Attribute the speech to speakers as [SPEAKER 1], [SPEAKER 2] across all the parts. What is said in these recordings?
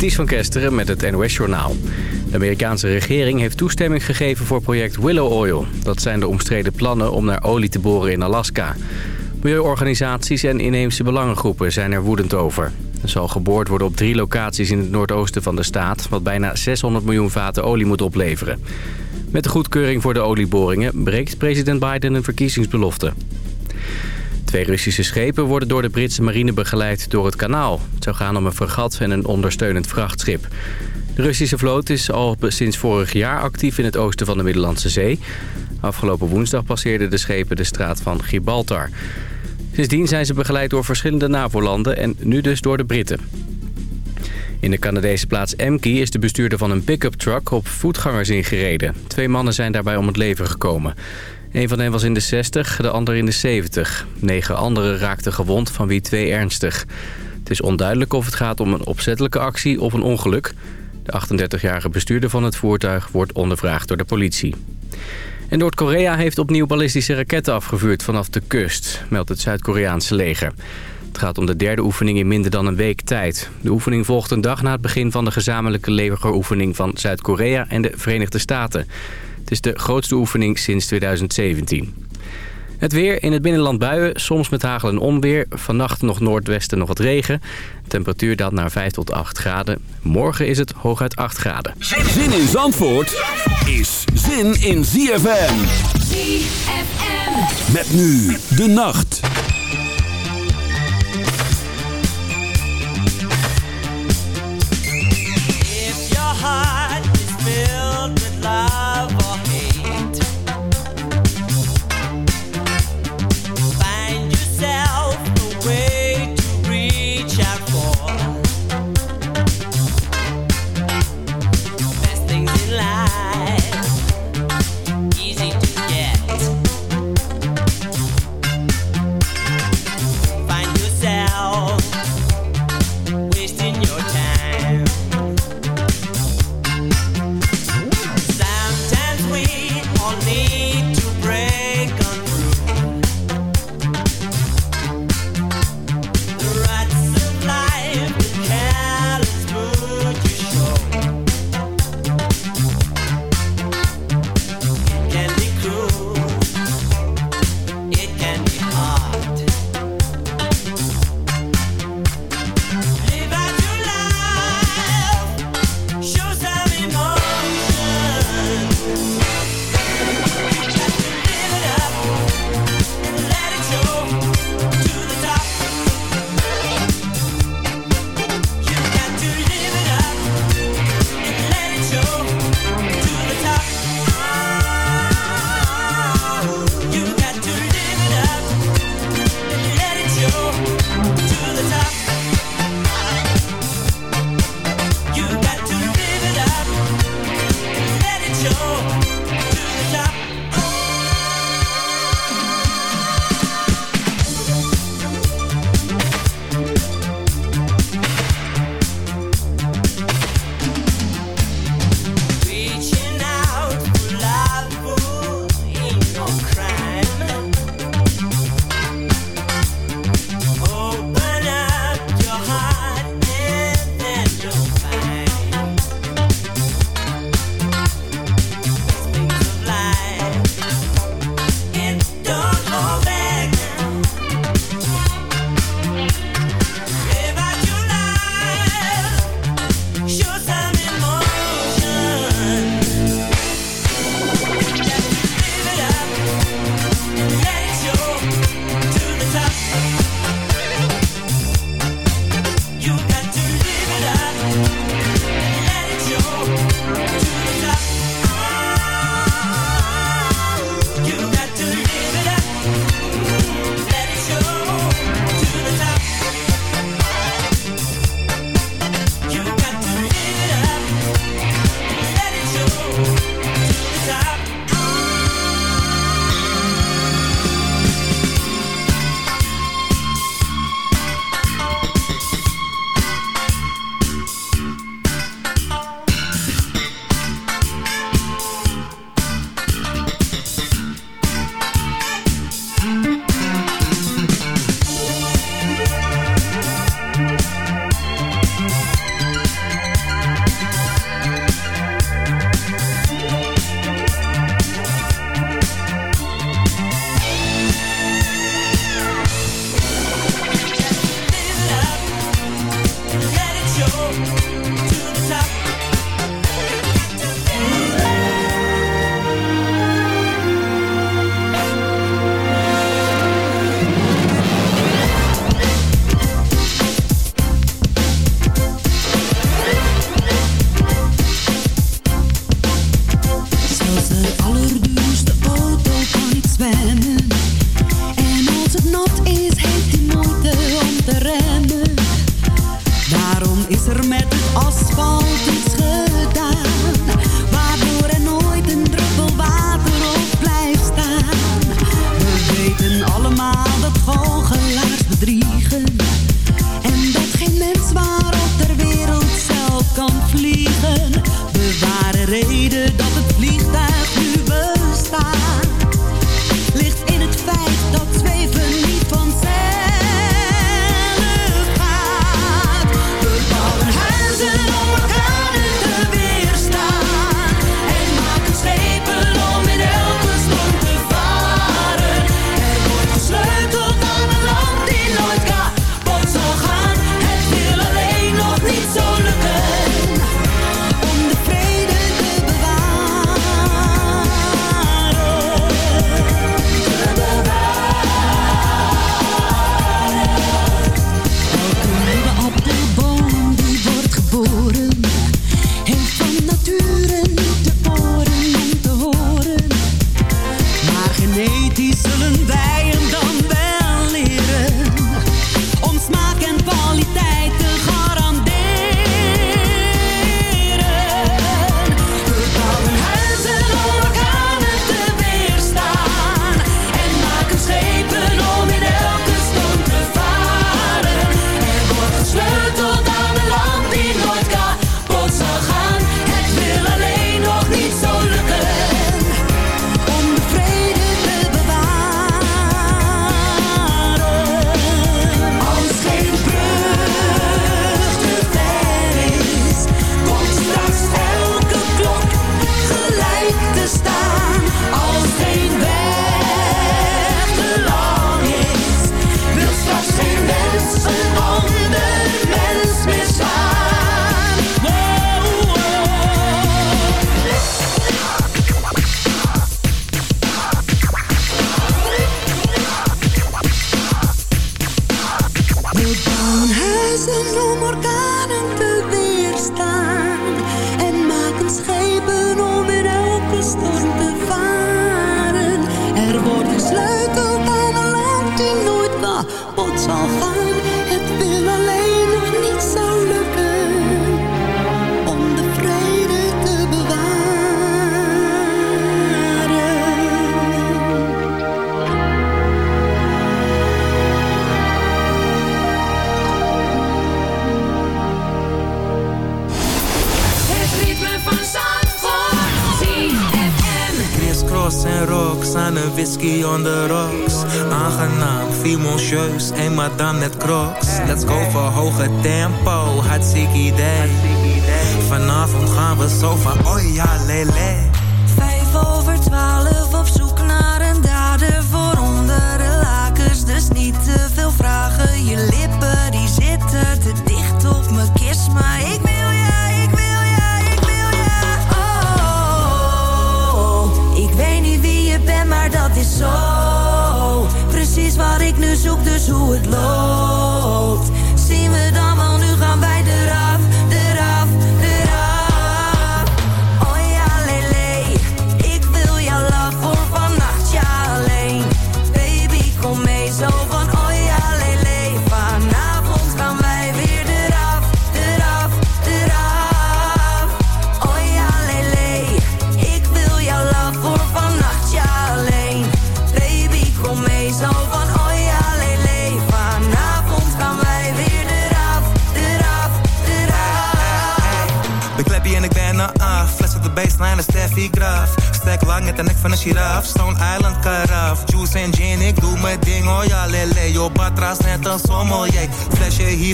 [SPEAKER 1] Ties van Kesteren met het NOS-journaal. De Amerikaanse regering heeft toestemming gegeven voor project Willow Oil. Dat zijn de omstreden plannen om naar olie te boren in Alaska. Milieuorganisaties en inheemse belangengroepen zijn er woedend over. Er zal geboord worden op drie locaties in het noordoosten van de staat... wat bijna 600 miljoen vaten olie moet opleveren. Met de goedkeuring voor de olieboringen breekt president Biden een verkiezingsbelofte. Twee Russische schepen worden door de Britse marine begeleid door het kanaal. Het zou gaan om een fregat en een ondersteunend vrachtschip. De Russische vloot is al sinds vorig jaar actief in het oosten van de Middellandse Zee. Afgelopen woensdag passeerden de schepen de straat van Gibraltar. Sindsdien zijn ze begeleid door verschillende NAVO-landen en nu dus door de Britten. In de Canadese plaats Emkey is de bestuurder van een pick-up truck op voetgangers ingereden. Twee mannen zijn daarbij om het leven gekomen. Een van hen was in de 60, de ander in de 70. Negen anderen raakten gewond, van wie twee ernstig. Het is onduidelijk of het gaat om een opzettelijke actie of een ongeluk. De 38-jarige bestuurder van het voertuig wordt ondervraagd door de politie. En Noord-Korea heeft opnieuw ballistische raketten afgevuurd vanaf de kust, meldt het Zuid-Koreaanse leger. Het gaat om de derde oefening in minder dan een week tijd. De oefening volgt een dag na het begin van de gezamenlijke legeroefening van Zuid-Korea en de Verenigde Staten. Het is de grootste oefening sinds 2017. Het weer in het binnenland buien, soms met hagel en onweer. Vannacht nog noordwesten nog wat regen. Temperatuur daalt naar 5 tot 8 graden. Morgen is het hooguit 8 graden.
[SPEAKER 2] Zin in Zandvoort is zin in ZFM.
[SPEAKER 3] ZFM.
[SPEAKER 2] Met nu de nacht.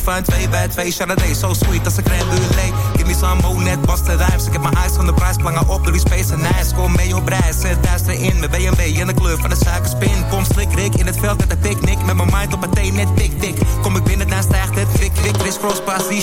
[SPEAKER 3] van
[SPEAKER 4] twee bij twee. day so sweet als een crème brûlée. Give me some mo, net vaste rijms. Ik heb mijn eyes van de prijs, plangen op door die space en ijs. Kom mee op reis, zet duister in. Mijn BMW in de kleur van de suikerspin. Kom slik, rik, in het veld met de picknick. Met mijn mind op meteen net tik, tik. Kom ik binnen, dan stijgt het, wik, wik. Chris Cross, pas die.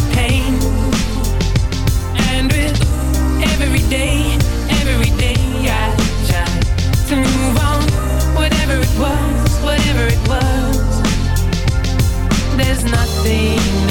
[SPEAKER 5] nothing.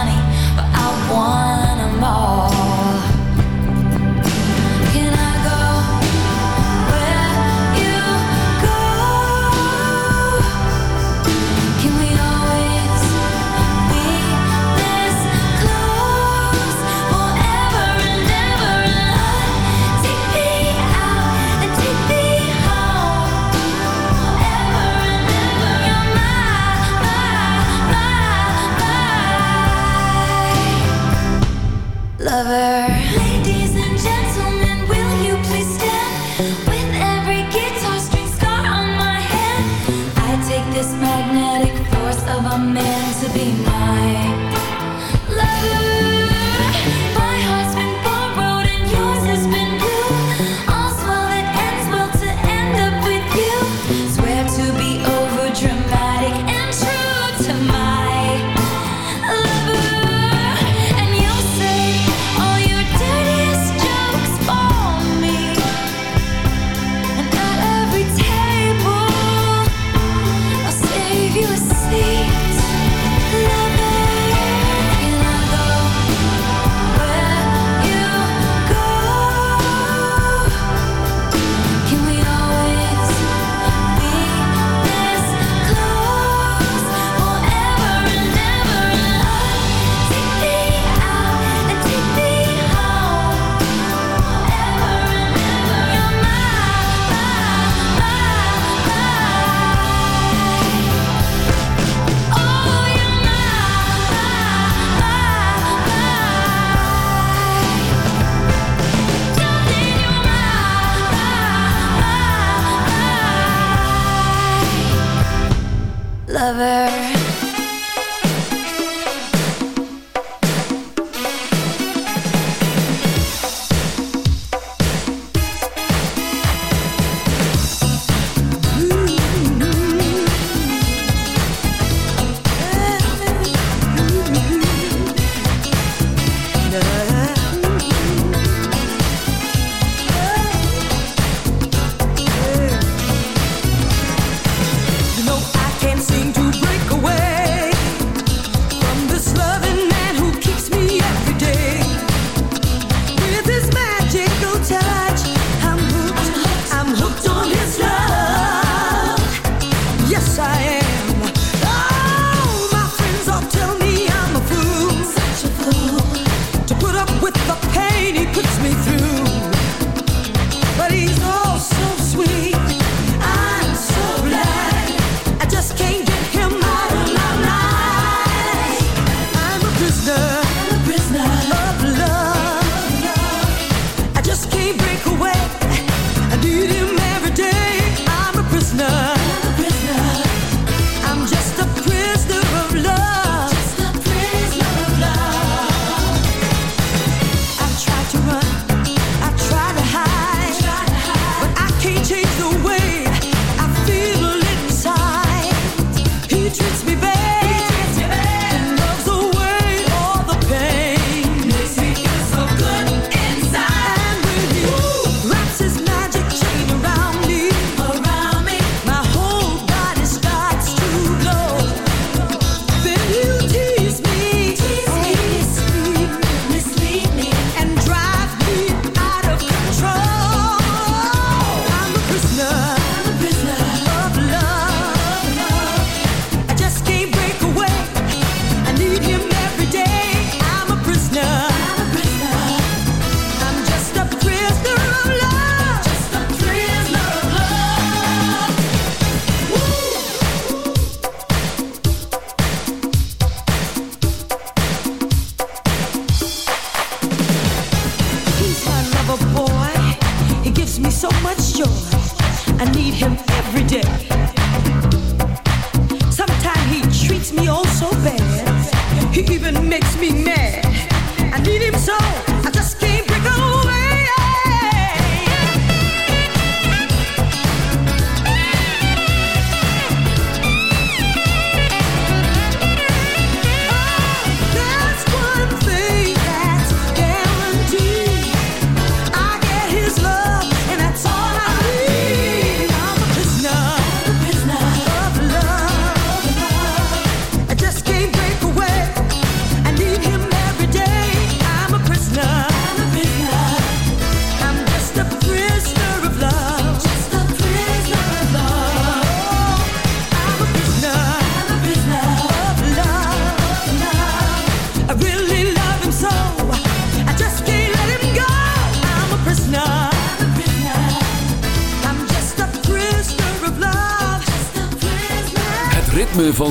[SPEAKER 6] The.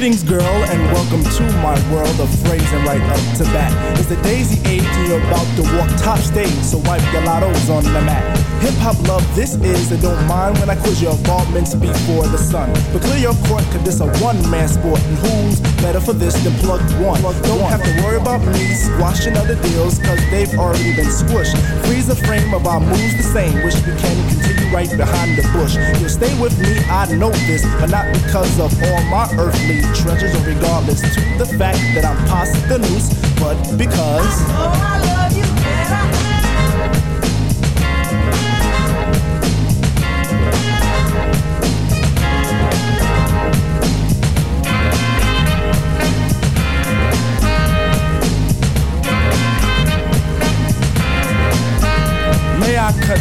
[SPEAKER 7] Greetings, girl, and welcome to my world of phrasing right up to bat. It's the daisy age, and you're about to walk top stage, so wipe your lottos on the mat. Hip hop love, this is, and don't mind when I quiz your involvements before the sun. But clear your court, cause this a one man sport, and who's better for this than plug one? Don't have to worry about me squashing other deals, cause they've already been squished. Freeze the frame of our moves the same, wish we can continue right behind the bush. You'll stay with me, I know this, but not because of all my earthly treasures, or regardless to the fact that I'm past the noose, but because.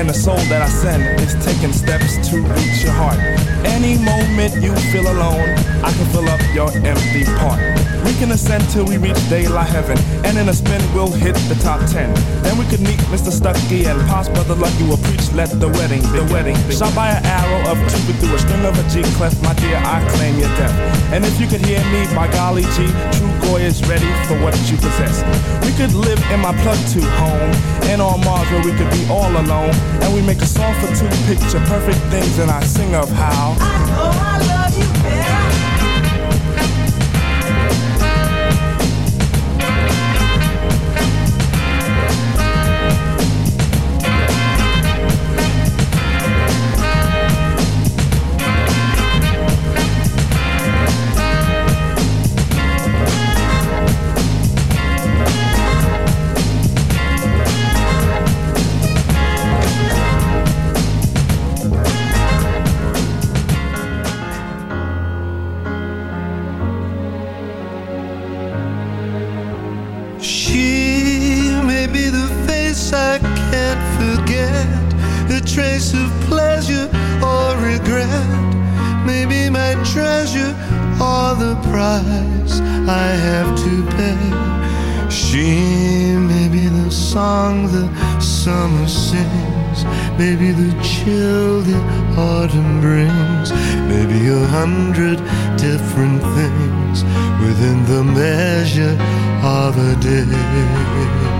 [SPEAKER 7] And the soul that I send is taking steps to reach your heart. Any moment you feel alone, I can fill up your empty part. Can ascend till we reach daylight heaven, and in a spin we'll hit the top ten. Then we could meet Mr. Stucky and Pops Brother Lucky will preach. Let the wedding, the wedding, shot by an arrow of Cupid through a string of a G clef. My dear, I claim your death. And if you could hear me, by golly G, Trugoy is ready for what you possess. We could live in my plug two home, and on Mars where we could be all alone, and we make a song for two picture perfect things, and I sing of how.
[SPEAKER 2] face maybe the chill that autumn brings, maybe a hundred different things within the measure of a day.